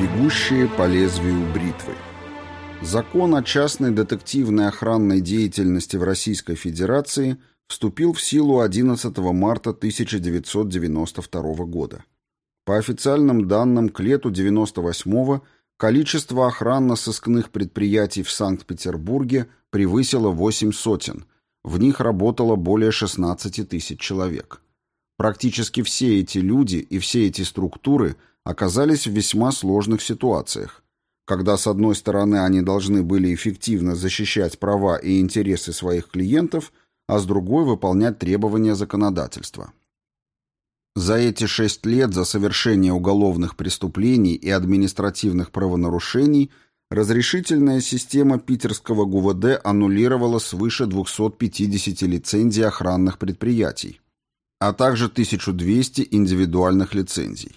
Бегущие по лезвию бритвы. Закон о частной детективной охранной деятельности в Российской Федерации вступил в силу 11 марта 1992 года. По официальным данным, к лету 98-го количество охранно-сыскных предприятий в Санкт-Петербурге превысило 8 сотен, в них работало более 16 тысяч человек. Практически все эти люди и все эти структуры – оказались в весьма сложных ситуациях, когда с одной стороны они должны были эффективно защищать права и интересы своих клиентов, а с другой выполнять требования законодательства. За эти шесть лет за совершение уголовных преступлений и административных правонарушений разрешительная система питерского ГУВД аннулировала свыше 250 лицензий охранных предприятий, а также 1200 индивидуальных лицензий.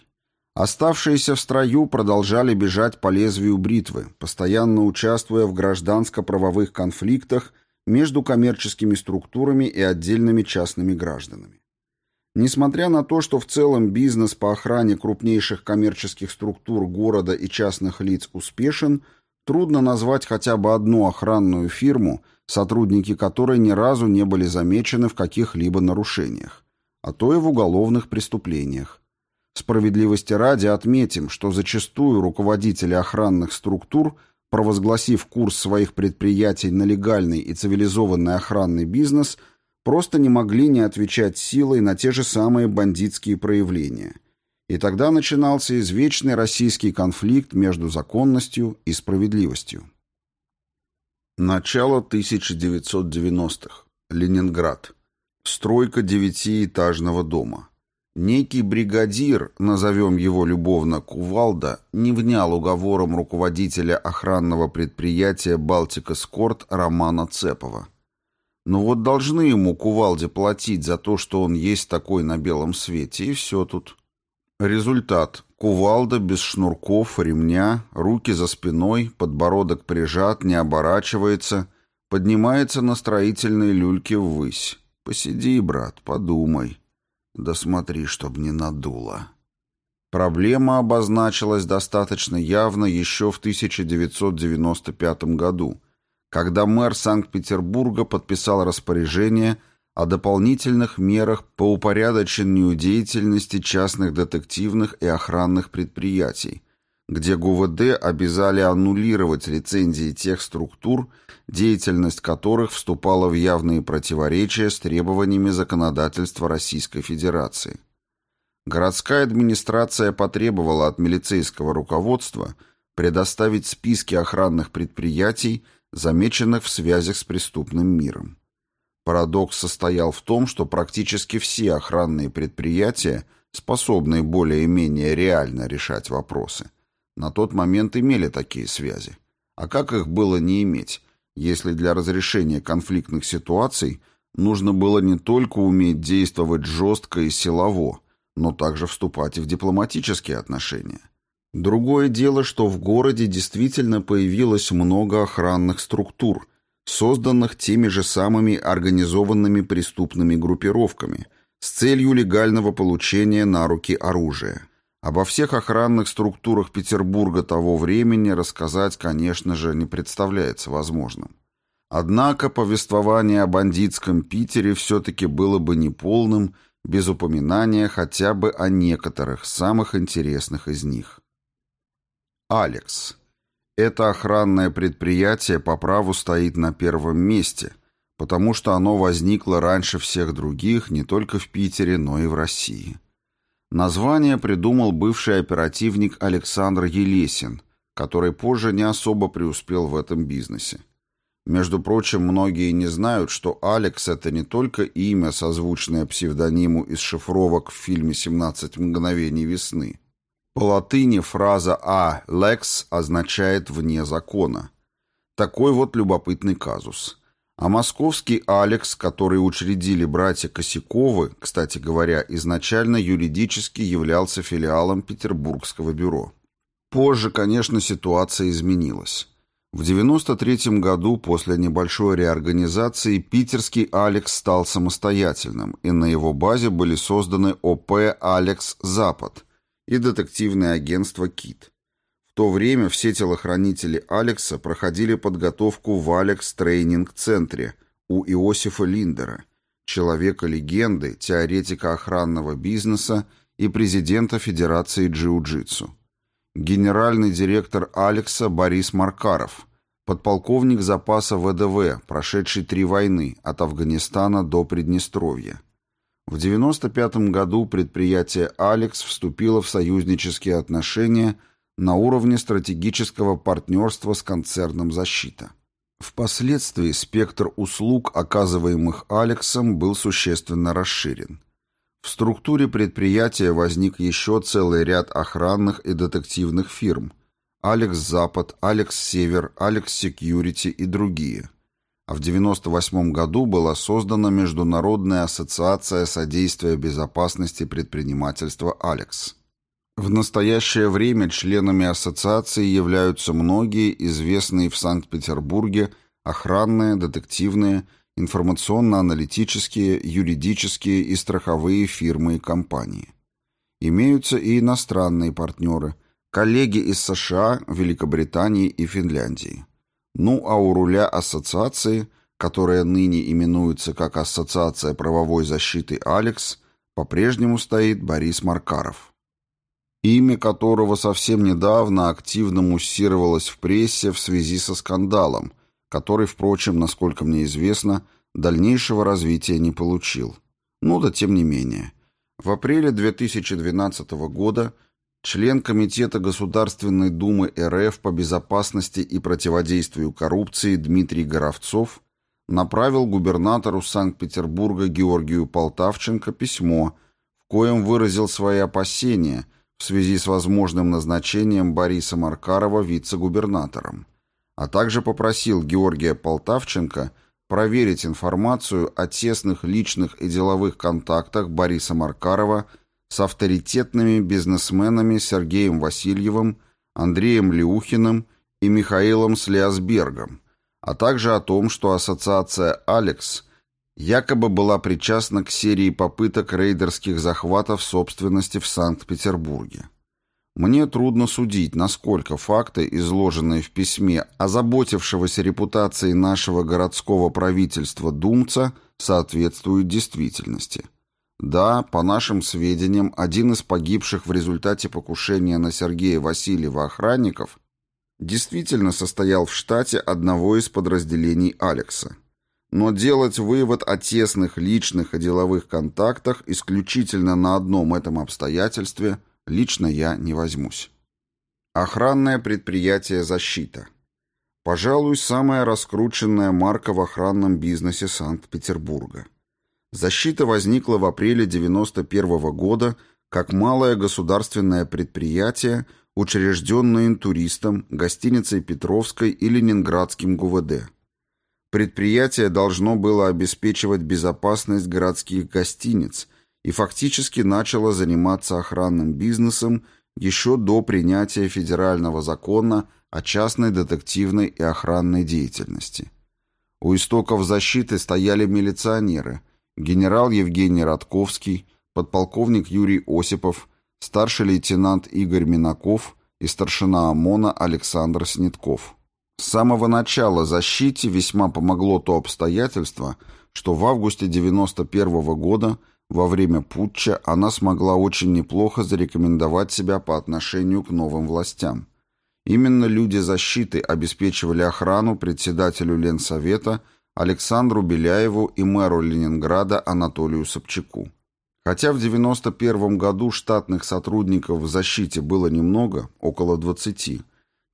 Оставшиеся в строю продолжали бежать по лезвию бритвы, постоянно участвуя в гражданско-правовых конфликтах между коммерческими структурами и отдельными частными гражданами. Несмотря на то, что в целом бизнес по охране крупнейших коммерческих структур города и частных лиц успешен, трудно назвать хотя бы одну охранную фирму, сотрудники которой ни разу не были замечены в каких-либо нарушениях, а то и в уголовных преступлениях, Справедливости ради отметим, что зачастую руководители охранных структур, провозгласив курс своих предприятий на легальный и цивилизованный охранный бизнес, просто не могли не отвечать силой на те же самые бандитские проявления. И тогда начинался извечный российский конфликт между законностью и справедливостью. Начало 1990-х. Ленинград. Стройка девятиэтажного дома. Некий бригадир, назовем его любовно Кувалда, не внял уговором руководителя охранного предприятия «Балтика Скорт» Романа Цепова. Но вот должны ему Кувалде платить за то, что он есть такой на белом свете, и все тут. Результат. Кувалда без шнурков, ремня, руки за спиной, подбородок прижат, не оборачивается, поднимается на строительной люльке ввысь. Посиди, брат, подумай. Да смотри, чтоб не надуло. Проблема обозначилась достаточно явно еще в 1995 году, когда мэр Санкт-Петербурга подписал распоряжение о дополнительных мерах по упорядочению деятельности частных детективных и охранных предприятий, где ГУВД обязали аннулировать лицензии тех структур, деятельность которых вступала в явные противоречия с требованиями законодательства Российской Федерации. Городская администрация потребовала от милицейского руководства предоставить списки охранных предприятий, замеченных в связях с преступным миром. Парадокс состоял в том, что практически все охранные предприятия, способные более-менее реально решать вопросы, на тот момент имели такие связи. А как их было не иметь, если для разрешения конфликтных ситуаций нужно было не только уметь действовать жестко и силово, но также вступать и в дипломатические отношения? Другое дело, что в городе действительно появилось много охранных структур, созданных теми же самыми организованными преступными группировками с целью легального получения на руки оружия. Обо всех охранных структурах Петербурга того времени рассказать, конечно же, не представляется возможным. Однако повествование о бандитском Питере все-таки было бы неполным без упоминания хотя бы о некоторых самых интересных из них. Алекс. Это охранное предприятие по праву стоит на первом месте, потому что оно возникло раньше всех других не только в Питере, но и в России. Название придумал бывший оперативник Александр Елесин, который позже не особо преуспел в этом бизнесе. Между прочим, многие не знают, что Алекс — это не только имя, созвучное псевдониму из шифровок в фильме «17 мгновений весны». По латыни фраза «а лекс» означает «вне закона». Такой вот любопытный казус. А московский Алекс, который учредили братья Косяковы, кстати говоря, изначально юридически являлся филиалом Петербургского бюро. Позже, конечно, ситуация изменилась. В 93 году после небольшой реорганизации питерский «Алекс» стал самостоятельным, и на его базе были созданы ОП «Алекс Запад» и детективное агентство «Кит». В то время все телохранители «Алекса» проходили подготовку в «Алекс Трейнинг-центре» у Иосифа Линдера, человека-легенды, теоретика охранного бизнеса и президента Федерации джиу-джитсу генеральный директор «Алекса» Борис Маркаров, подполковник запаса ВДВ, прошедший три войны, от Афганистана до Приднестровья. В 1995 году предприятие «Алекс» вступило в союзнические отношения на уровне стратегического партнерства с концерном «Защита». Впоследствии спектр услуг, оказываемых «Алексом», был существенно расширен. В структуре предприятия возник еще целый ряд охранных и детективных фирм «Алекс Запад», «Алекс Север», «Алекс Секьюрити» и другие. А в 1998 году была создана Международная ассоциация содействия безопасности предпринимательства «Алекс». В настоящее время членами ассоциации являются многие известные в Санкт-Петербурге охранные, детективные информационно-аналитические, юридические и страховые фирмы и компании. Имеются и иностранные партнеры, коллеги из США, Великобритании и Финляндии. Ну а у руля ассоциации, которая ныне именуется как Ассоциация правовой защиты «Алекс», по-прежнему стоит Борис Маркаров. Имя которого совсем недавно активно муссировалось в прессе в связи со скандалом – который, впрочем, насколько мне известно, дальнейшего развития не получил. Ну да тем не менее. В апреле 2012 года член Комитета Государственной Думы РФ по безопасности и противодействию коррупции Дмитрий Горовцов направил губернатору Санкт-Петербурга Георгию Полтавченко письмо, в коем выразил свои опасения в связи с возможным назначением Бориса Маркарова вице-губернатором а также попросил Георгия Полтавченко проверить информацию о тесных личных и деловых контактах Бориса Маркарова с авторитетными бизнесменами Сергеем Васильевым, Андреем Леухиным и Михаилом Слиасбергом, а также о том, что ассоциация «Алекс» якобы была причастна к серии попыток рейдерских захватов собственности в Санкт-Петербурге. Мне трудно судить, насколько факты, изложенные в письме озаботившегося репутацией нашего городского правительства Думца, соответствуют действительности. Да, по нашим сведениям, один из погибших в результате покушения на Сергея Васильева охранников действительно состоял в штате одного из подразделений Алекса. Но делать вывод о тесных личных и деловых контактах исключительно на одном этом обстоятельстве – лично я не возьмусь. Охранное предприятие «Защита». Пожалуй, самая раскрученная марка в охранном бизнесе Санкт-Петербурга. «Защита» возникла в апреле 1991 года как малое государственное предприятие, учрежденное интуристом, гостиницей Петровской и Ленинградским ГУВД. Предприятие должно было обеспечивать безопасность городских гостиниц – и фактически начала заниматься охранным бизнесом еще до принятия федерального закона о частной детективной и охранной деятельности. У истоков защиты стояли милиционеры, генерал Евгений Радковский, подполковник Юрий Осипов, старший лейтенант Игорь Минаков и старшина ОМОНа Александр Снетков. С самого начала защите весьма помогло то обстоятельство, что в августе 1991 года – во время путча она смогла очень неплохо зарекомендовать себя по отношению к новым властям. Именно люди защиты обеспечивали охрану председателю Ленсовета Александру Беляеву и мэру Ленинграда Анатолию Собчаку. Хотя в 1991 году штатных сотрудников в защите было немного, около 20,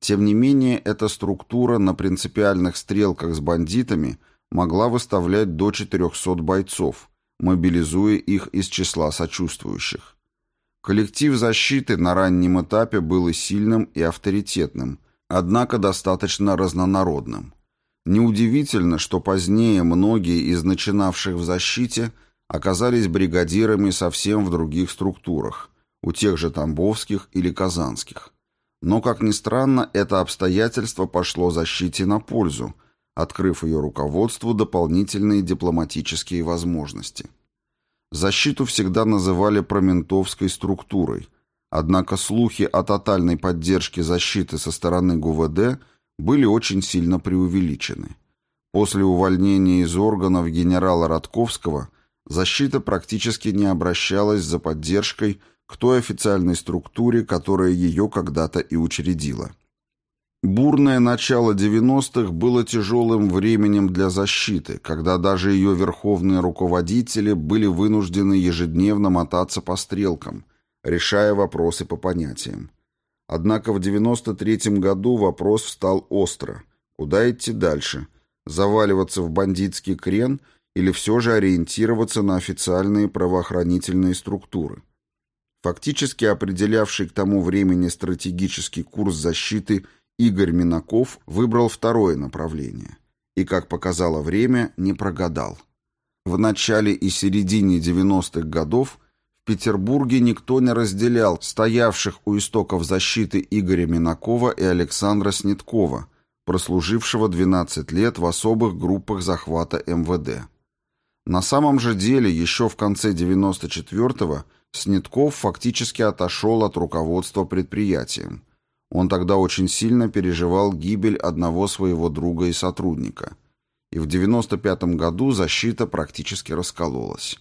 тем не менее эта структура на принципиальных стрелках с бандитами могла выставлять до 400 бойцов, мобилизуя их из числа сочувствующих. Коллектив защиты на раннем этапе был и сильным, и авторитетным, однако достаточно разнонародным. Неудивительно, что позднее многие из начинавших в защите оказались бригадирами совсем в других структурах, у тех же Тамбовских или Казанских. Но, как ни странно, это обстоятельство пошло защите на пользу, открыв ее руководству дополнительные дипломатические возможности. Защиту всегда называли проментовской структурой, однако слухи о тотальной поддержке защиты со стороны ГУВД были очень сильно преувеличены. После увольнения из органов генерала Радковского защита практически не обращалась за поддержкой к той официальной структуре, которая ее когда-то и учредила. Бурное начало 90-х было тяжелым временем для защиты, когда даже ее верховные руководители были вынуждены ежедневно мотаться по стрелкам, решая вопросы по понятиям. Однако в 93 году вопрос встал остро. Куда идти дальше? Заваливаться в бандитский крен или все же ориентироваться на официальные правоохранительные структуры? Фактически определявший к тому времени стратегический курс защиты – Игорь Минаков выбрал второе направление и, как показало время, не прогадал. В начале и середине 90-х годов Петербурге никто не разделял стоявших у истоков защиты Игоря Минакова и Александра Снеткова, прослужившего 12 лет в особых группах захвата МВД. На самом же деле еще в конце 94-го Снетков фактически отошел от руководства предприятием – он тогда очень сильно переживал гибель одного своего друга и сотрудника. И в 95 году защита практически раскололась.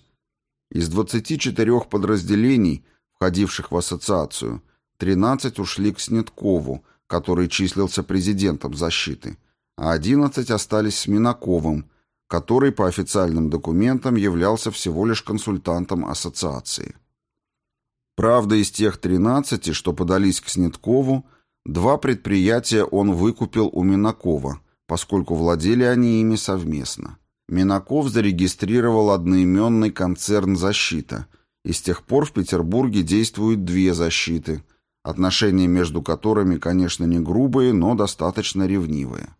Из 24 подразделений, входивших в ассоциацию, 13 ушли к Снеткову, который числился президентом защиты, а 11 остались с Минаковым, который по официальным документам являлся всего лишь консультантом ассоциации. Правда, из тех 13, что подались к Снеткову, Два предприятия он выкупил у Минакова, поскольку владели они ими совместно. Минаков зарегистрировал одноименный концерн «Защита», и с тех пор в Петербурге действуют две защиты, отношения между которыми, конечно, не грубые, но достаточно ревнивые.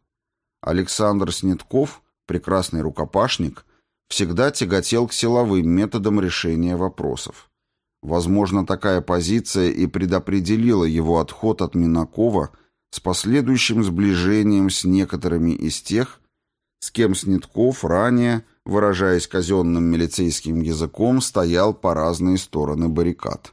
Александр Снетков, прекрасный рукопашник, всегда тяготел к силовым методам решения вопросов. Возможно, такая позиция и предопределила его отход от Минакова с последующим сближением с некоторыми из тех, с кем Снетков ранее, выражаясь казенным милицейским языком, стоял по разные стороны баррикад.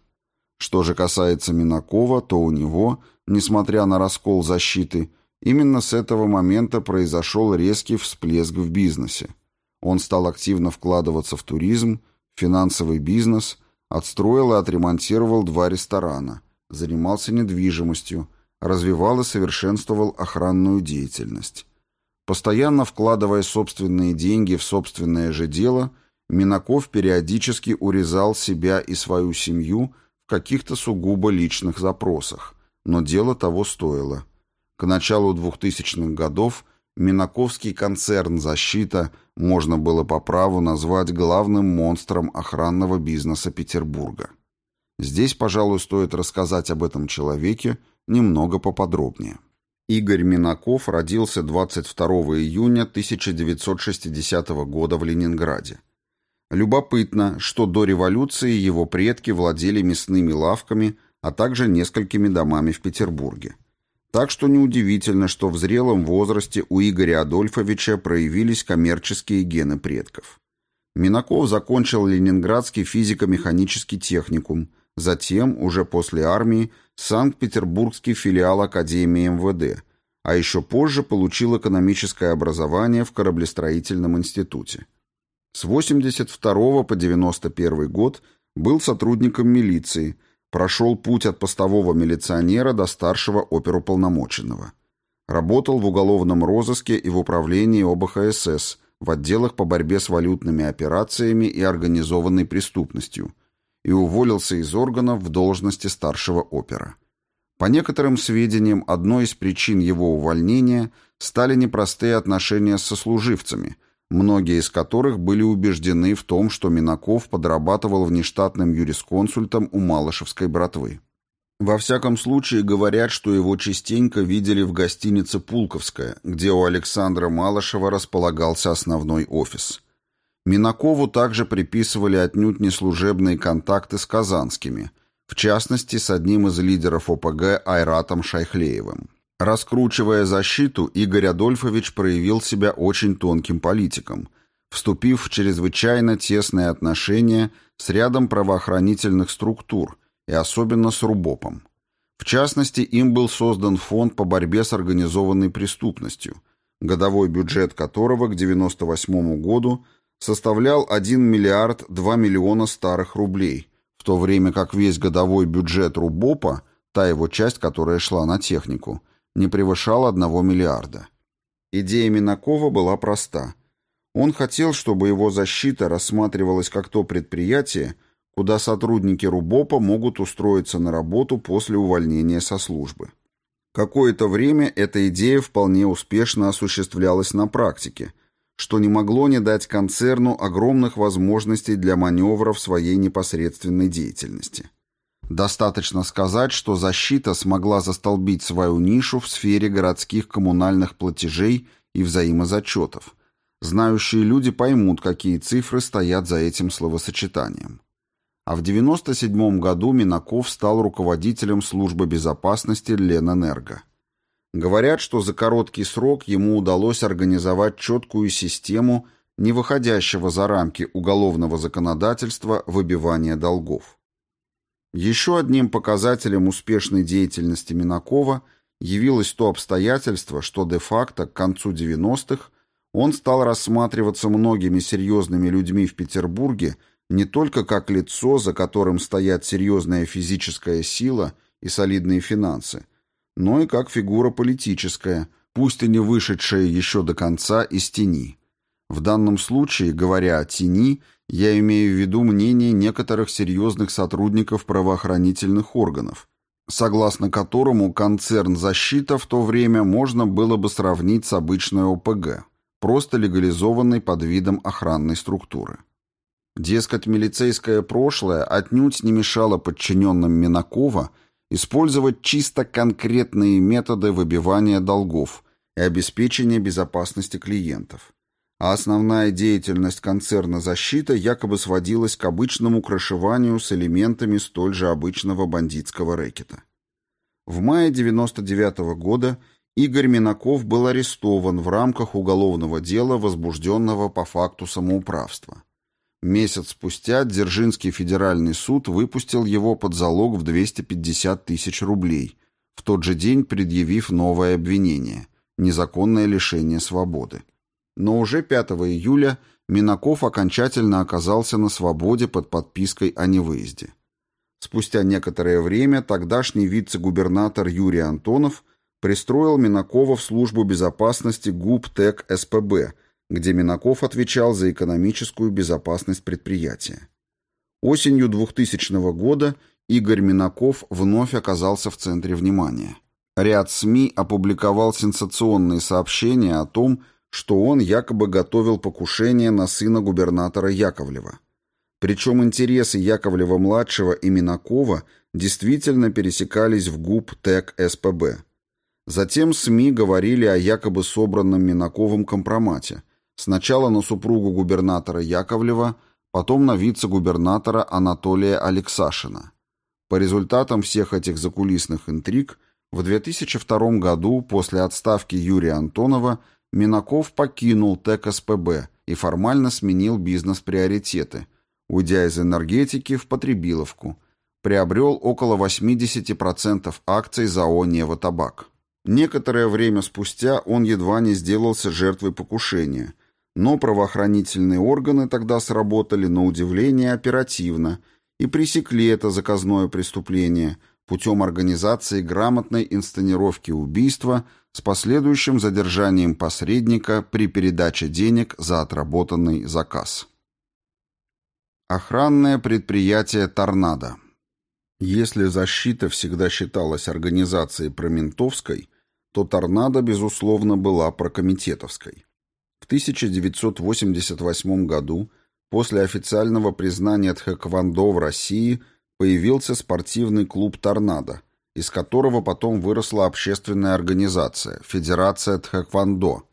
Что же касается Минакова, то у него, несмотря на раскол защиты, именно с этого момента произошел резкий всплеск в бизнесе. Он стал активно вкладываться в туризм, финансовый бизнес – Отстроил и отремонтировал два ресторана, занимался недвижимостью, развивал и совершенствовал охранную деятельность. Постоянно вкладывая собственные деньги в собственное же дело, Минаков периодически урезал себя и свою семью в каких-то сугубо личных запросах, но дело того стоило. К началу 2000-х годов Минаковский концерн «Защита» можно было по праву назвать главным монстром охранного бизнеса Петербурга. Здесь, пожалуй, стоит рассказать об этом человеке немного поподробнее. Игорь Минаков родился 22 июня 1960 года в Ленинграде. Любопытно, что до революции его предки владели мясными лавками, а также несколькими домами в Петербурге. Так что неудивительно, что в зрелом возрасте у Игоря Адольфовича проявились коммерческие гены предков. Минаков закончил Ленинградский физико-механический техникум, затем, уже после армии, Санкт-Петербургский филиал Академии МВД, а еще позже получил экономическое образование в кораблестроительном институте. С 82 по 91 год был сотрудником милиции, Прошел путь от постового милиционера до старшего оперуполномоченного. Работал в уголовном розыске и в управлении ОБХСС, в отделах по борьбе с валютными операциями и организованной преступностью, и уволился из органов в должности старшего опера. По некоторым сведениям, одной из причин его увольнения стали непростые отношения с сослуживцами, многие из которых были убеждены в том, что Минаков подрабатывал внештатным юрисконсультом у Малышевской братвы. Во всяком случае, говорят, что его частенько видели в гостинице «Пулковская», где у Александра Малышева располагался основной офис. Минакову также приписывали отнюдь не служебные контакты с казанскими, в частности с одним из лидеров ОПГ Айратом Шайхлеевым. Раскручивая защиту, Игорь Адольфович проявил себя очень тонким политиком, вступив в чрезвычайно тесные отношения с рядом правоохранительных структур и особенно с РУБОПом. В частности, им был создан фонд по борьбе с организованной преступностью, годовой бюджет которого к 1998 году составлял 1 миллиард 2 миллиона старых рублей, в то время как весь годовой бюджет РУБОПа, та его часть, которая шла на технику, не превышал 1 миллиарда. Идея Минакова была проста. Он хотел, чтобы его защита рассматривалась как то предприятие, куда сотрудники РУБОПа могут устроиться на работу после увольнения со службы. Какое-то время эта идея вполне успешно осуществлялась на практике, что не могло не дать концерну огромных возможностей для маневров своей непосредственной деятельности. Достаточно сказать, что защита смогла застолбить свою нишу в сфере городских коммунальных платежей и взаимозачетов. Знающие люди поймут, какие цифры стоят за этим словосочетанием а в 1997 году Минаков стал руководителем службы безопасности Ленэнерго. Говорят, что за короткий срок ему удалось организовать четкую систему, не выходящего за рамки уголовного законодательства выбивания долгов. Еще одним показателем успешной деятельности Минакова явилось то обстоятельство, что де-факто к концу 90-х он стал рассматриваться многими серьезными людьми в Петербурге не только как лицо, за которым стоят серьезная физическая сила и солидные финансы, но и как фигура политическая, пусть и не вышедшая еще до конца из тени. В данном случае, говоря о тени, я имею в виду мнение некоторых серьезных сотрудников правоохранительных органов, согласно которому концерн «Защита» в то время можно было бы сравнить с обычной ОПГ, просто легализованной под видом охранной структуры. Дескать, милицейское прошлое отнюдь не мешало подчиненным Минакова использовать чисто конкретные методы выбивания долгов и обеспечения безопасности клиентов. А основная деятельность концерна «Защита» якобы сводилась к обычному крышеванию с элементами столь же обычного бандитского рэкета. В мае 1999 -го года Игорь Минаков был арестован в рамках уголовного дела, возбужденного по факту самоуправства. Месяц спустя Дзержинский федеральный суд выпустил его под залог в 250 тысяч рублей, в тот же день предъявив новое обвинение – незаконное лишение свободы. Но уже 5 июля Минаков окончательно оказался на свободе под подпиской о невыезде. Спустя некоторое время тогдашний вице-губернатор Юрий Антонов пристроил Минакова в службу безопасности ГУП ТЭК СПБ – где Минаков отвечал за экономическую безопасность предприятия. Осенью 2000 года Игорь Минаков вновь оказался в центре внимания. Ряд СМИ опубликовал сенсационные сообщения о том, что он якобы готовил покушение на сына губернатора Яковлева. Причем интересы Яковлева-младшего и Минакова действительно пересекались в ГУП ТЭК СПБ. Затем СМИ говорили о якобы собранном Минаковым компромате – Сначала на супругу губернатора Яковлева, потом на вице-губернатора Анатолия Алексашина. По результатам всех этих закулисных интриг в 2002 году после отставки Юрия Антонова Минаков покинул ТЭК СПБ и формально сменил бизнес-приоритеты, уйдя из энергетики в потребиловку, приобрел около 80% акций ЗАО «Невотабак». Некоторое время спустя он едва не сделался жертвой покушения – но правоохранительные органы тогда сработали на удивление оперативно и пресекли это заказное преступление путем организации грамотной инсценировки убийства с последующим задержанием посредника при передаче денег за отработанный заказ. Охранное предприятие «Торнадо». Если защита всегда считалась организацией проментовской, то «Торнадо», безусловно, была прокомитетовской. В 1988 году, после официального признания тхэквондо в России, появился спортивный клуб «Торнадо», из которого потом выросла общественная организация «Федерация тхэквондо»,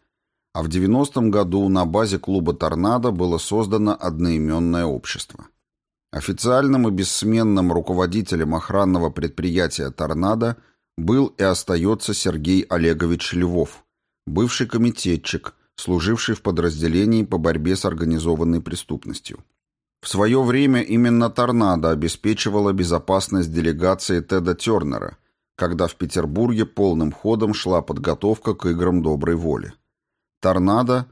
а в 90-м году на базе клуба «Торнадо» было создано одноименное общество. Официальным и бессменным руководителем охранного предприятия «Торнадо» был и остается Сергей Олегович Львов, бывший комитетчик, служивший в подразделении по борьбе с организованной преступностью. В свое время именно «Торнадо» обеспечивала безопасность делегации Теда Тернера, когда в Петербурге полным ходом шла подготовка к играм доброй воли. «Торнадо»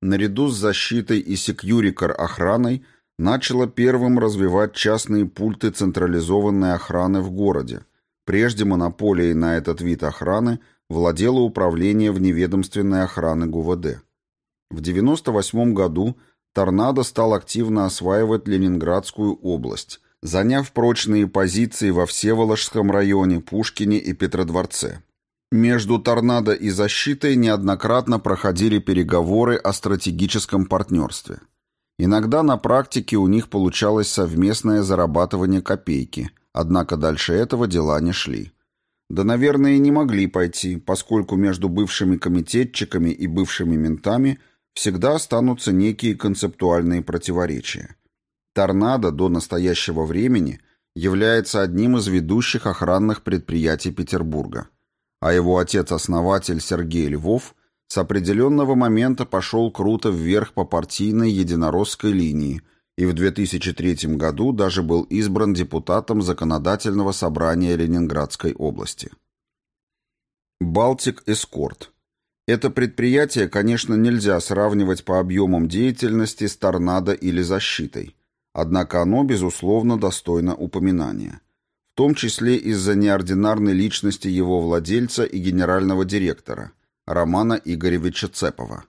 наряду с защитой и секьюрикар охраной начала первым развивать частные пульты централизованной охраны в городе. Прежде монополией на этот вид охраны владело управление вневедомственной охраны ГУВД. В 1998 году «Торнадо» стал активно осваивать Ленинградскую область, заняв прочные позиции во Всеволожском районе, Пушкине и Петродворце. Между «Торнадо» и «Защитой» неоднократно проходили переговоры о стратегическом партнерстве. Иногда на практике у них получалось совместное зарабатывание копейки, однако дальше этого дела не шли. Да, наверное, и не могли пойти, поскольку между бывшими комитетчиками и бывшими ментами всегда останутся некие концептуальные противоречия. «Торнадо» до настоящего времени является одним из ведущих охранных предприятий Петербурга – а его отец-основатель Сергей Львов с определенного момента пошел круто вверх по партийной единоросской линии и в 2003 году даже был избран депутатом Законодательного собрания Ленинградской области. Балтик Эскорт. Это предприятие, конечно, нельзя сравнивать по объемам деятельности с торнадо или защитой, однако оно, безусловно, достойно упоминания в том числе из-за неординарной личности его владельца и генерального директора, Романа Игоревича Цепова.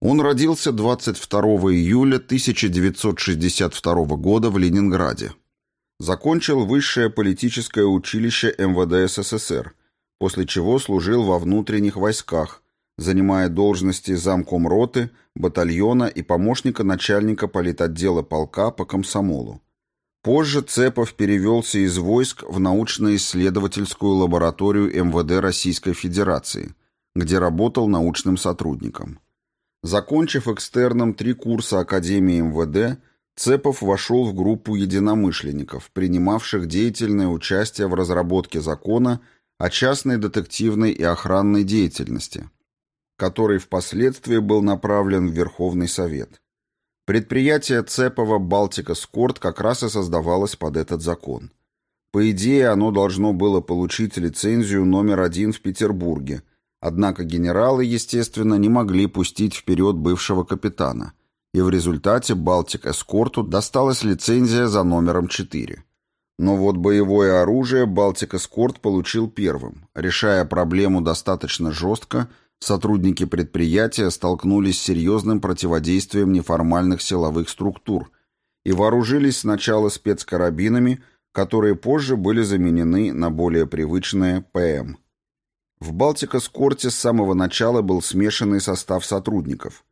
Он родился 22 июля 1962 года в Ленинграде. Закончил высшее политическое училище МВД СССР, после чего служил во внутренних войсках, занимая должности замкомроты, батальона и помощника начальника политотдела полка по комсомолу. Позже Цепов перевелся из войск в научно-исследовательскую лабораторию МВД Российской Федерации, где работал научным сотрудником. Закончив экстерном три курса Академии МВД, Цепов вошел в группу единомышленников, принимавших деятельное участие в разработке закона о частной детективной и охранной деятельности, который впоследствии был направлен в Верховный Совет. Предприятие Цепова «Балтика Скорт» как раз и создавалось под этот закон. По идее, оно должно было получить лицензию номер один в Петербурге, однако генералы, естественно, не могли пустить вперед бывшего капитана, и в результате «Балтик Эскорту» досталась лицензия за номером 4. Но вот боевое оружие «Балтик Эскорт» получил первым, решая проблему достаточно жестко – сотрудники предприятия столкнулись с серьезным противодействием неформальных силовых структур и вооружились сначала спецкарабинами, которые позже были заменены на более привычные ПМ. В Балтика-Скорте с самого начала был смешанный состав сотрудников.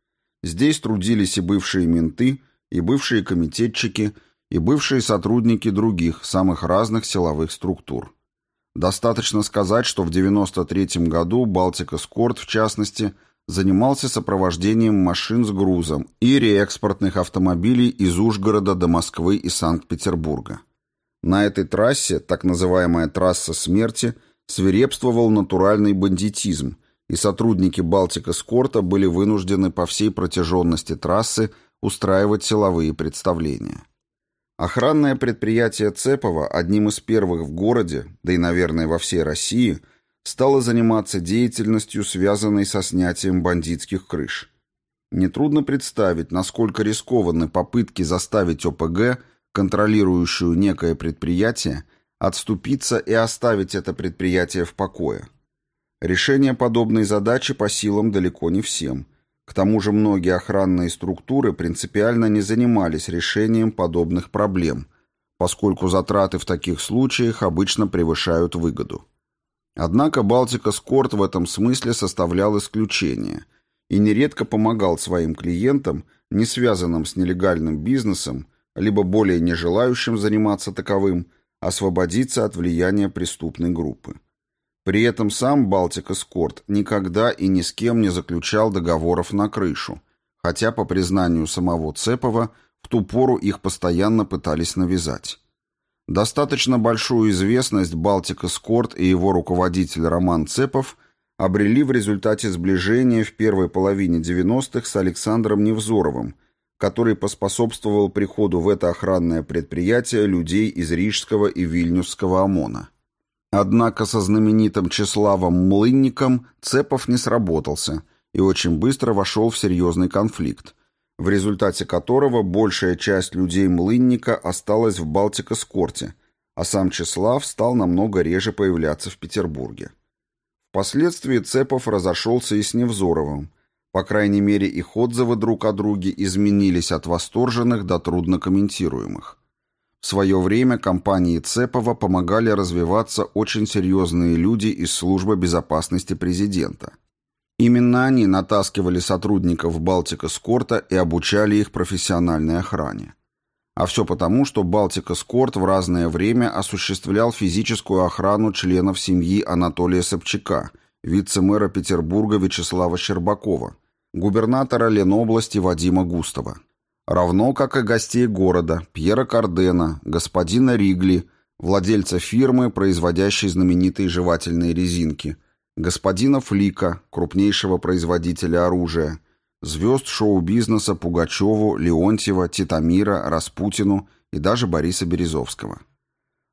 Здесь трудились и бывшие менты, и бывшие комитетчики, и бывшие сотрудники других, самых разных силовых структур. Достаточно сказать, что в 1993 году Балтика Скорт, в частности, занимался сопровождением машин с грузом и реэкспортных автомобилей из Ужгорода до Москвы и Санкт-Петербурга. На этой трассе, так называемая трасса смерти, свирепствовал натуральный бандитизм, и сотрудники Балтика Скорта были вынуждены по всей протяженности трассы устраивать силовые представления. Охранное предприятие Цепова, одним из первых в городе, да и, наверное, во всей России, стало заниматься деятельностью, связанной со снятием бандитских крыш. Нетрудно представить, насколько рискованы попытки заставить ОПГ, контролирующую некое предприятие, отступиться и оставить это предприятие в покое. Решение подобной задачи по силам далеко не всем – к тому же многие охранные структуры принципиально не занимались решением подобных проблем, поскольку затраты в таких случаях обычно превышают выгоду. Однако Балтика Скорт в этом смысле составлял исключение и нередко помогал своим клиентам, не связанным с нелегальным бизнесом, либо более не желающим заниматься таковым, освободиться от влияния преступной группы. При этом сам Балтик Эскорт никогда и ни с кем не заключал договоров на крышу, хотя, по признанию самого Цепова, в ту пору их постоянно пытались навязать. Достаточно большую известность Балтика Скорт и его руководитель Роман Цепов обрели в результате сближения в первой половине 90-х с Александром Невзоровым, который поспособствовал приходу в это охранное предприятие людей из Рижского и Вильнюсского ОМОНа. Однако со знаменитым Чеславом Млынником Цепов не сработался и очень быстро вошел в серьезный конфликт, в результате которого большая часть людей Млынника осталась в Балтико-Скорте, а сам Чеслав стал намного реже появляться в Петербурге. Впоследствии Цепов разошелся и с Невзоровым. По крайней мере, их отзывы друг о друге изменились от восторженных до труднокомментируемых. В свое время компании Цепова помогали развиваться очень серьезные люди из службы безопасности президента – Именно они натаскивали сотрудников Балтика Скорта и обучали их профессиональной охране. А все потому, что Балтика Скорт в разное время осуществлял физическую охрану членов семьи Анатолия Собчака, вице-мэра Петербурга Вячеслава Щербакова, губернатора Ленобласти Вадима Густова. Равно как и гостей города Пьера Кардена, господина Ригли, владельца фирмы, производящей знаменитые жевательные резинки – господина Флика, крупнейшего производителя оружия, звезд шоу-бизнеса Пугачеву, Леонтьева, Титамира, Распутину и даже Бориса Березовского.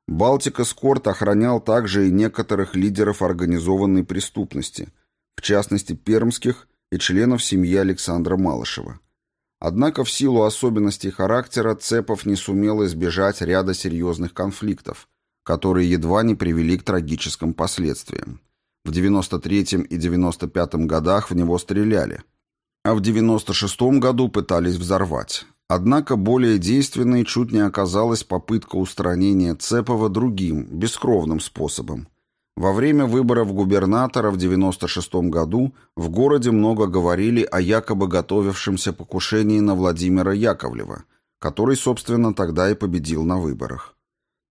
Балтика Скорт охранял также и некоторых лидеров организованной преступности, в частности пермских и членов семьи Александра Малышева. Однако в силу особенностей характера Цепов не сумел избежать ряда серьезных конфликтов, которые едва не привели к трагическим последствиям. В 93 и 95 годах в него стреляли, а в 96 году пытались взорвать. Однако более действенной чуть не оказалась попытка устранения Цепова другим, бескровным способом. Во время выборов губернатора в 96 году в городе много говорили о якобы готовившемся покушении на Владимира Яковлева, который, собственно, тогда и победил на выборах.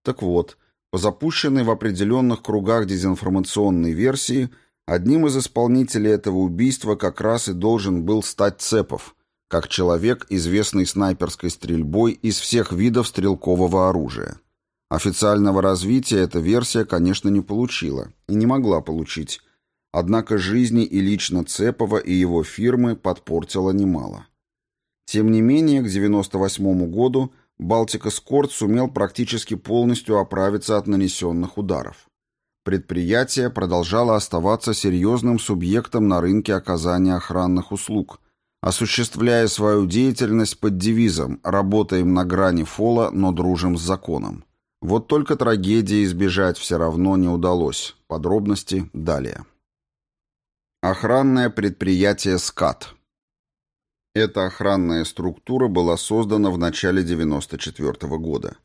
Так вот, по запущенной в определенных кругах дезинформационной версии, одним из исполнителей этого убийства как раз и должен был стать Цепов, как человек, известный снайперской стрельбой из всех видов стрелкового оружия. Официального развития эта версия, конечно, не получила и не могла получить, однако жизни и лично Цепова и его фирмы подпортила немало. Тем не менее, к 1998 году – Балтика Скорт сумел практически полностью оправиться от нанесенных ударов. Предприятие продолжало оставаться серьезным субъектом на рынке оказания охранных услуг, осуществляя свою деятельность под девизом «Работаем на грани фола, но дружим с законом». Вот только трагедии избежать все равно не удалось. Подробности далее. Охранное предприятие «СКАТ» Эта охранная структура была создана в начале 1994 года.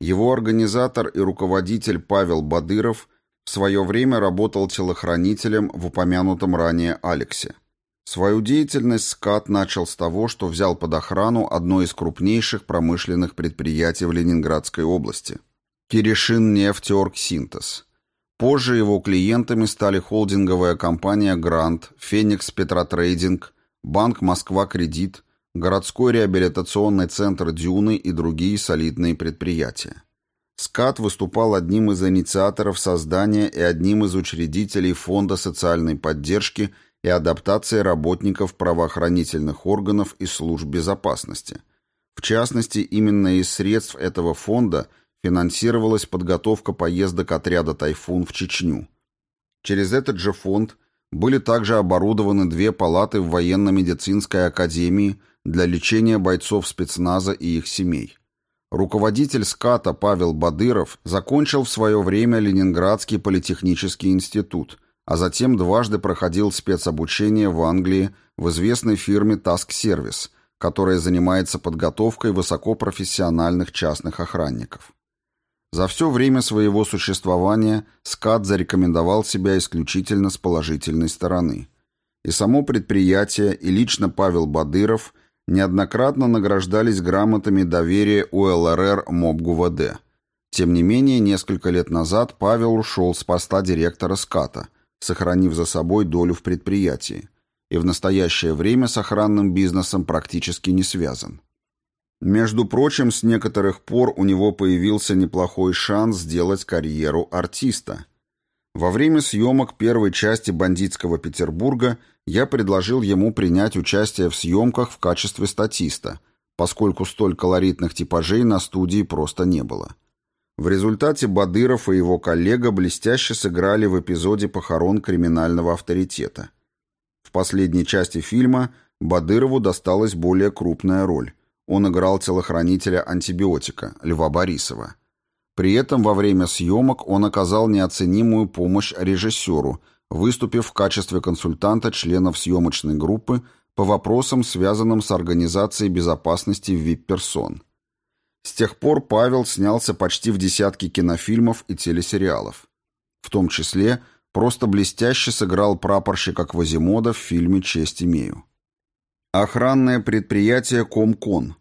Его организатор и руководитель Павел Бадыров в свое время работал телохранителем в упомянутом ранее Алексе. Свою деятельность СКАТ начал с того, что взял под охрану одно из крупнейших промышленных предприятий в Ленинградской области – Киришин нефтеоргсинтез. Позже его клиентами стали холдинговая компания «Грант», «Феникс Петротрейдинг», Банк «Москва-кредит», городской реабилитационный центр «Дюны» и другие солидные предприятия. СКАТ выступал одним из инициаторов создания и одним из учредителей Фонда социальной поддержки и адаптации работников правоохранительных органов и служб безопасности. В частности, именно из средств этого фонда финансировалась подготовка поездок отряда «Тайфун» в Чечню. Через этот же фонд были также оборудованы две палаты в военно-медицинской академии для лечения бойцов спецназа и их семей. Руководитель СКАТа Павел Бадыров закончил в свое время Ленинградский политехнический институт, а затем дважды проходил спецобучение в Англии в известной фирме Task Service, которая занимается подготовкой высокопрофессиональных частных охранников. За все время своего существования СКАД зарекомендовал себя исключительно с положительной стороны. И само предприятие, и лично Павел Бадыров неоднократно награждались грамотами доверия УЛРР МОБ-ГУВД. Тем не менее, несколько лет назад Павел ушел с поста директора СКАТа, сохранив за собой долю в предприятии, и в настоящее время с охранным бизнесом практически не связан. Между прочим, с некоторых пор у него появился неплохой шанс сделать карьеру артиста. Во время съемок первой части «Бандитского Петербурга» я предложил ему принять участие в съемках в качестве статиста, поскольку столь колоритных типажей на студии просто не было. В результате Бадыров и его коллега блестяще сыграли в эпизоде похорон криминального авторитета. В последней части фильма Бадырову досталась более крупная роль. Он играл телохранителя антибиотика Льва Борисова. При этом во время съемок он оказал неоценимую помощь режиссеру, выступив в качестве консультанта членов съемочной группы по вопросам, связанным с организацией безопасности вип-персон. С тех пор Павел снялся почти в десятке кинофильмов и телесериалов. В том числе просто блестяще сыграл прапорщика Квазимода в фильме «Честь имею». Охранное предприятие «Комкон».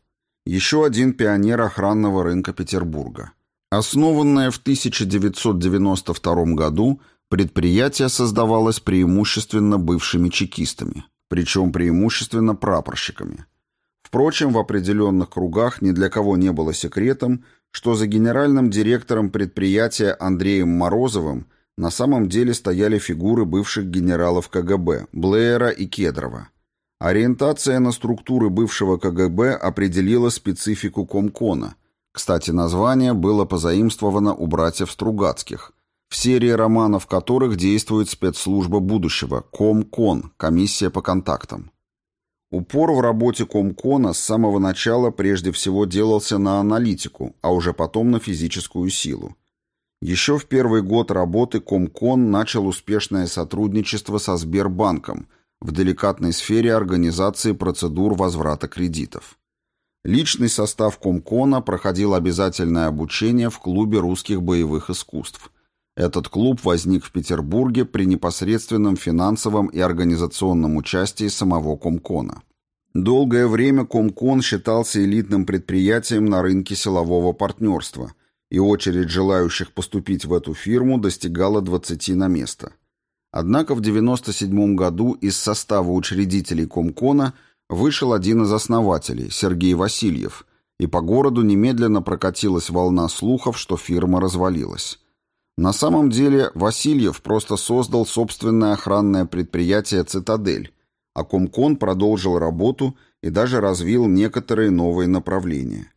Еще один пионер охранного рынка Петербурга. Основанное в 1992 году, предприятие создавалось преимущественно бывшими чекистами, причем преимущественно прапорщиками. Впрочем, в определенных кругах ни для кого не было секретом, что за генеральным директором предприятия Андреем Морозовым на самом деле стояли фигуры бывших генералов КГБ Блэера и Кедрова. Ориентация на структуры бывшего КГБ определила специфику Комкона. Кстати, название было позаимствовано у братьев Стругацких, в серии романов которых действует спецслужба будущего Комкон, комиссия по контактам. Упор в работе Комкона с самого начала прежде всего делался на аналитику, а уже потом на физическую силу. Еще в первый год работы Комкон начал успешное сотрудничество со Сбербанком в деликатной сфере организации процедур возврата кредитов. Личный состав Комкона проходил обязательное обучение в клубе русских боевых искусств. Этот клуб возник в Петербурге при непосредственном финансовом и организационном участии самого Комкона. Долгое время Комкон считался элитным предприятием на рынке силового партнерства, и очередь желающих поступить в эту фирму достигала 20 на место. Однако в 1997 году из состава учредителей Комкона вышел один из основателей, Сергей Васильев, и по городу немедленно прокатилась волна слухов, что фирма развалилась. На самом деле Васильев просто создал собственное охранное предприятие «Цитадель», а Комкон продолжил работу и даже развил некоторые новые направления.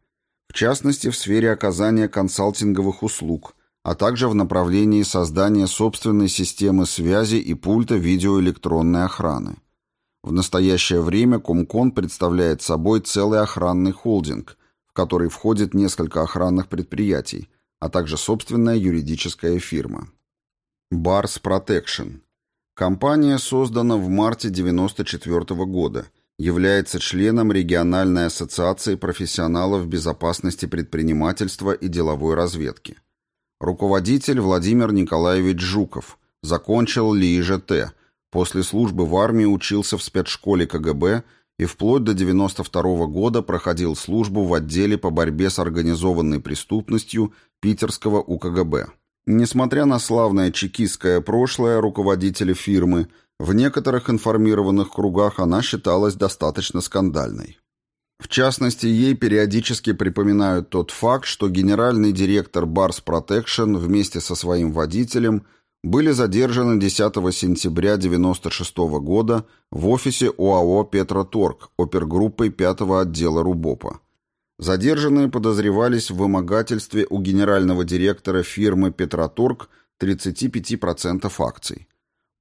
В частности, в сфере оказания консалтинговых услуг, а также в направлении создания собственной системы связи и пульта видеоэлектронной охраны. В настоящее время Комкон представляет собой целый охранный холдинг, в который входит несколько охранных предприятий – а также собственная юридическая фирма. Bars Protection. Компания создана в марте 1994 года, является членом региональной ассоциации профессионалов безопасности предпринимательства и деловой разведки. Руководитель Владимир Николаевич Жуков, закончил ЛИИЖТ, после службы в армии учился в спецшколе КГБ и вплоть до 92 года проходил службу в отделе по борьбе с организованной преступностью питерского УКГБ. Несмотря на славное чекистское прошлое руководителя фирмы, в некоторых информированных кругах она считалась достаточно скандальной. В частности, ей периодически припоминают тот факт, что генеральный директор Bars Protection вместе со своим водителем – были задержаны 10 сентября 1996 года в офисе ОАО «Петроторг» опергруппой 5 отдела РУБОПа. Задержанные подозревались в вымогательстве у генерального директора фирмы «Петроторг» 35% акций.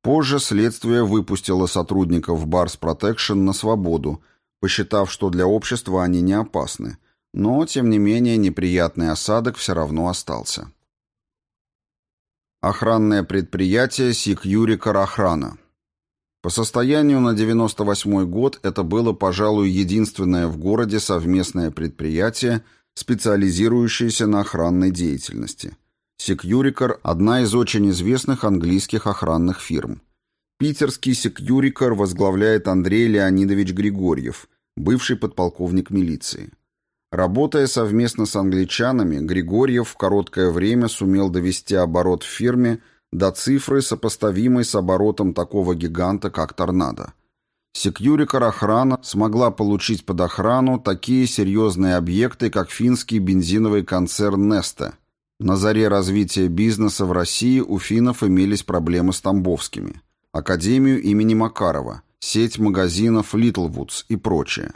Позже следствие выпустило сотрудников Барс Protection на свободу, посчитав, что для общества они не опасны, но, тем не менее, неприятный осадок все равно остался. Охранное предприятие Секьюрикар Охрана. По состоянию на 98 год это было, пожалуй, единственное в городе совместное предприятие, специализирующееся на охранной деятельности. Секьюрикар – одна из очень известных английских охранных фирм. Питерский Секьюрикар возглавляет Андрей Леонидович Григорьев, бывший подполковник милиции. Работая совместно с англичанами, Григорьев в короткое время сумел довести оборот в фирме до цифры, сопоставимой с оборотом такого гиганта, как «Торнадо». Секьюрикар охрана смогла получить под охрану такие серьезные объекты, как финский бензиновый концерн «Несте». На заре развития бизнеса в России у финнов имелись проблемы с Тамбовскими. Академию имени Макарова, сеть магазинов «Литлвудс» и прочее.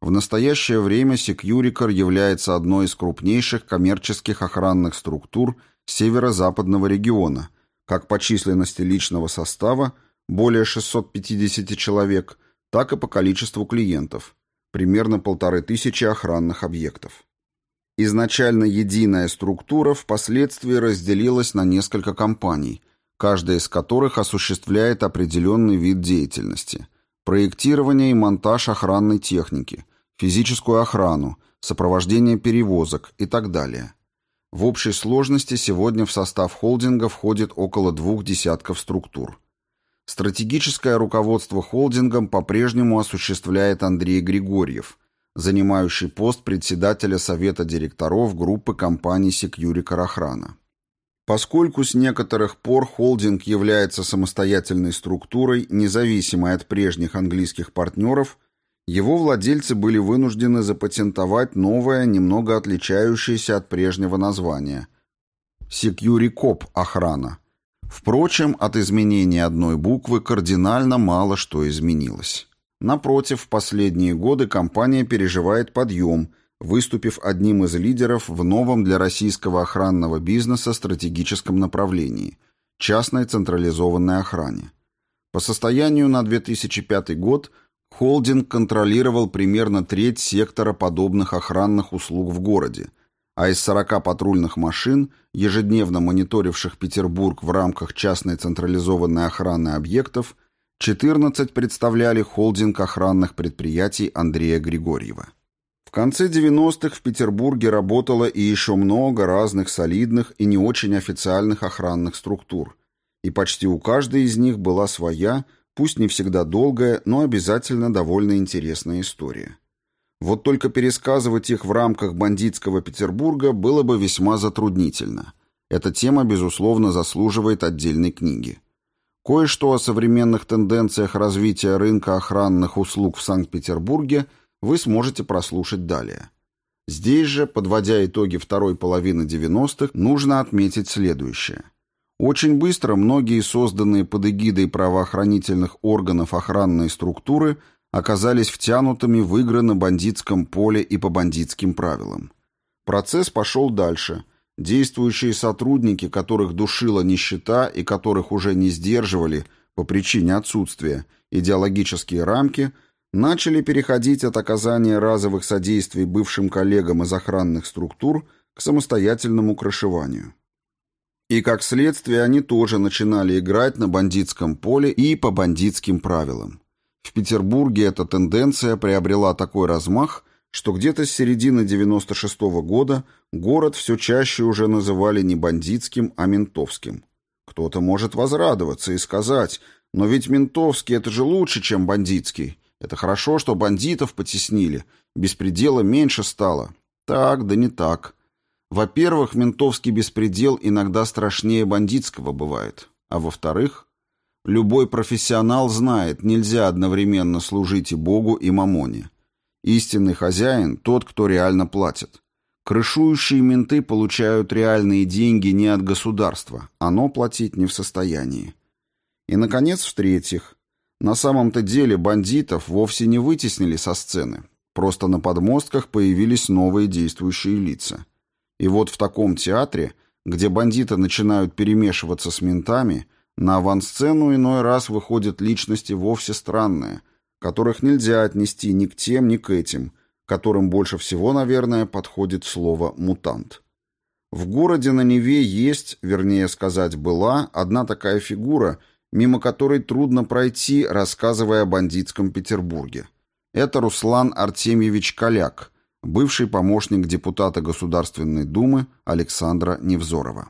В настоящее время Секьюрикар является одной из крупнейших коммерческих охранных структур северо-западного региона, как по численности личного состава – более 650 человек, так и по количеству клиентов, примерно полторы тысячи охранных объектов. Изначально единая структура впоследствии разделилась на несколько компаний, каждая из которых осуществляет определенный вид деятельности – проектирование и монтаж охранной техники, физическую охрану, сопровождение перевозок и так далее. В общей сложности сегодня в состав холдинга входит около двух десятков структур. Стратегическое руководство холдингом по-прежнему осуществляет Андрей Григорьев, занимающий пост председателя Совета директоров группы компаний «Секьюрикар Охрана». Поскольку с некоторых пор холдинг является самостоятельной структурой, независимой от прежних английских партнеров, его владельцы были вынуждены запатентовать новое, немного отличающееся от прежнего названия – «Секьюрикоп Охрана», Впрочем, от изменения одной буквы кардинально мало что изменилось. Напротив, в последние годы компания переживает подъем, выступив одним из лидеров в новом для российского охранного бизнеса стратегическом направлении – частной централизованной охране. По состоянию на 2005 год холдинг контролировал примерно треть сектора подобных охранных услуг в городе – а из 40 патрульных машин, ежедневно мониторивших Петербург в рамках частной централизованной охраны объектов, 14 представляли холдинг охранных предприятий Андрея Григорьева. В конце 90-х в Петербурге работало и еще много разных солидных и не очень официальных охранных структур, и почти у каждой из них была своя, пусть не всегда долгая, но обязательно довольно интересная история. Вот только пересказывать их в рамках бандитского Петербурга было бы весьма затруднительно. Эта тема, безусловно, заслуживает отдельной книги. Кое-что о современных тенденциях развития рынка охранных услуг в Санкт-Петербурге вы сможете прослушать далее. Здесь же, подводя итоги второй половины 90-х, нужно отметить следующее. Очень быстро многие созданные под эгидой правоохранительных органов охранные структуры оказались втянутыми в игры на бандитском поле и по бандитским правилам. Процесс пошел дальше. Действующие сотрудники, которых душила нищета и которых уже не сдерживали по причине отсутствия идеологические рамки, начали переходить от оказания разовых содействий бывшим коллегам из охранных структур к самостоятельному крышеванию. И как следствие они тоже начинали играть на бандитском поле и по бандитским правилам. В Петербурге эта тенденция приобрела такой размах, что где-то с середины 96 -го года город все чаще уже называли не бандитским, а ментовским. Кто-то может возрадоваться и сказать, но ведь ментовский это же лучше, чем бандитский. Это хорошо, что бандитов потеснили, беспредела меньше стало. Так, да не так. Во-первых, ментовский беспредел иногда страшнее бандитского бывает. А во-вторых, Любой профессионал знает, нельзя одновременно служить и Богу, и мамоне. Истинный хозяин – тот, кто реально платит. Крышующие менты получают реальные деньги не от государства, оно платить не в состоянии. И, наконец, в-третьих, на самом-то деле бандитов вовсе не вытеснили со сцены, просто на подмостках появились новые действующие лица. И вот в таком театре, где бандиты начинают перемешиваться с ментами – на авансцену иной раз выходят личности вовсе странные, которых нельзя отнести ни к тем, ни к этим, которым больше всего, наверное, подходит слово «мутант». В городе на Неве есть, вернее сказать, была одна такая фигура, мимо которой трудно пройти, рассказывая о бандитском Петербурге. Это Руслан Артемьевич Коляк, бывший помощник депутата Государственной Думы Александра Невзорова.